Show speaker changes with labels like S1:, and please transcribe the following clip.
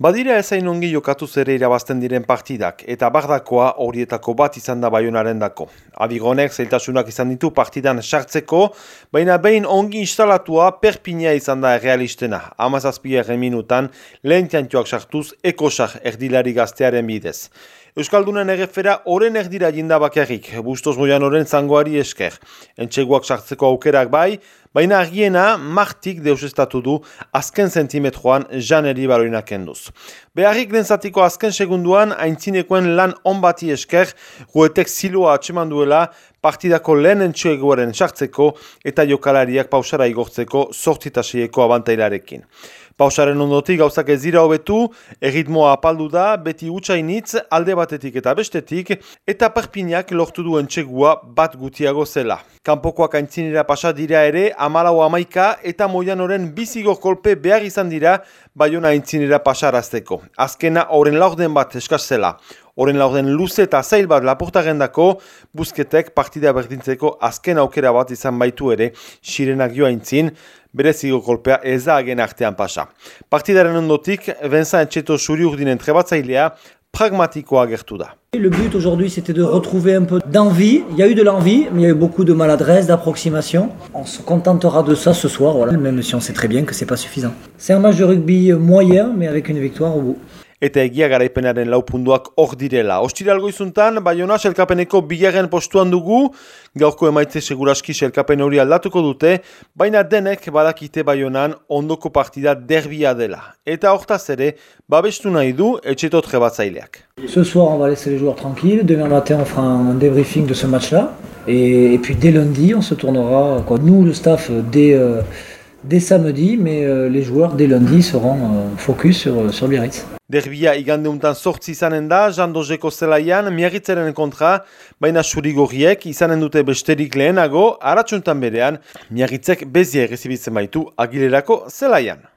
S1: Badira ezain ongi jokatu zere irabazten diren partidak, eta bardakoa horietako bat izan da baionaren dako. Abigonek zailtasunak izan ditu partidan sartzeko, baina behin ongi instalatua perpinea izan da realistena. Amazazpia minutan lehen tiantioak sartuz ekosak erdilari gaztearen bidez. Euskaldunen errefera oren erdira jinda bakarrik, bustos moian oren zangoari esker. Entxeguak sartzeko aukerak bai, baina argiena martik deusestatu du azken sentimetroan janeri baroinak enduz. Beharrik dentzatiko azken segunduan, haintzinekoen lan onbati esker, guetek ziloa atseman duela, partidako lehen entxeguaren sartzeko eta jokalariak pausara igortzeko sortzitaseieko abantailarekin. Pausaren ondotik gauzak ez dira hobetu, erritmoa apaldu da, beti utxainitz, alde batetik eta bestetik, eta perpiniak lortu duen txegua bat gutiago zela. Kanpokoak aintzinera pasa dira ere, amalau amaika eta moianoren bizigo kolpe behar izan dira, baiona aintzinera pasarazteko. Azkena horren laurden bat eskaz zela.
S2: Le but aujourd'hui c'était de retrouver un peu d'envie. Il y a eu de l'envie, mais il y a eu beaucoup de maladresse, d'approximation. On se contentera de ça ce soir, même si on sait très bien que c'est pas suffisant. C'est un match de rugby moyen, mais avec une victoire au bout.
S1: Eta egia garaipenaren lau punduak hor direla. Ostiralgo izuntan, Bayona selkapeneko bigarren postuan dugu, gaurko emaitze seguraski selkapen hori aldatuko dute, baina denek badakite Bayonan ondoko partida derbia dela. Eta hortaz ere, babestu nahi du etxetot jebatzaileak.
S2: Ce soir, on va laisser les joueurs tranquilles. Demain matin, on fera un débriefing de ce match-là. Et, et, puis dès lundi, on se tournera, quoi, nous, le staff, dès... Euh, dès samedi, mais euh, les joueurs dès lundi seront euh, focus sur, euh, sur Biarritz.
S1: Derbia igandeuntan sortzi izanen da, jandozeko zelaian, miagitzaren kontra, baina surigorriek izanen dute besterik lehenago, aratsuntan berean, miagitzek beziak ezibitzen baitu agilerako zelaian.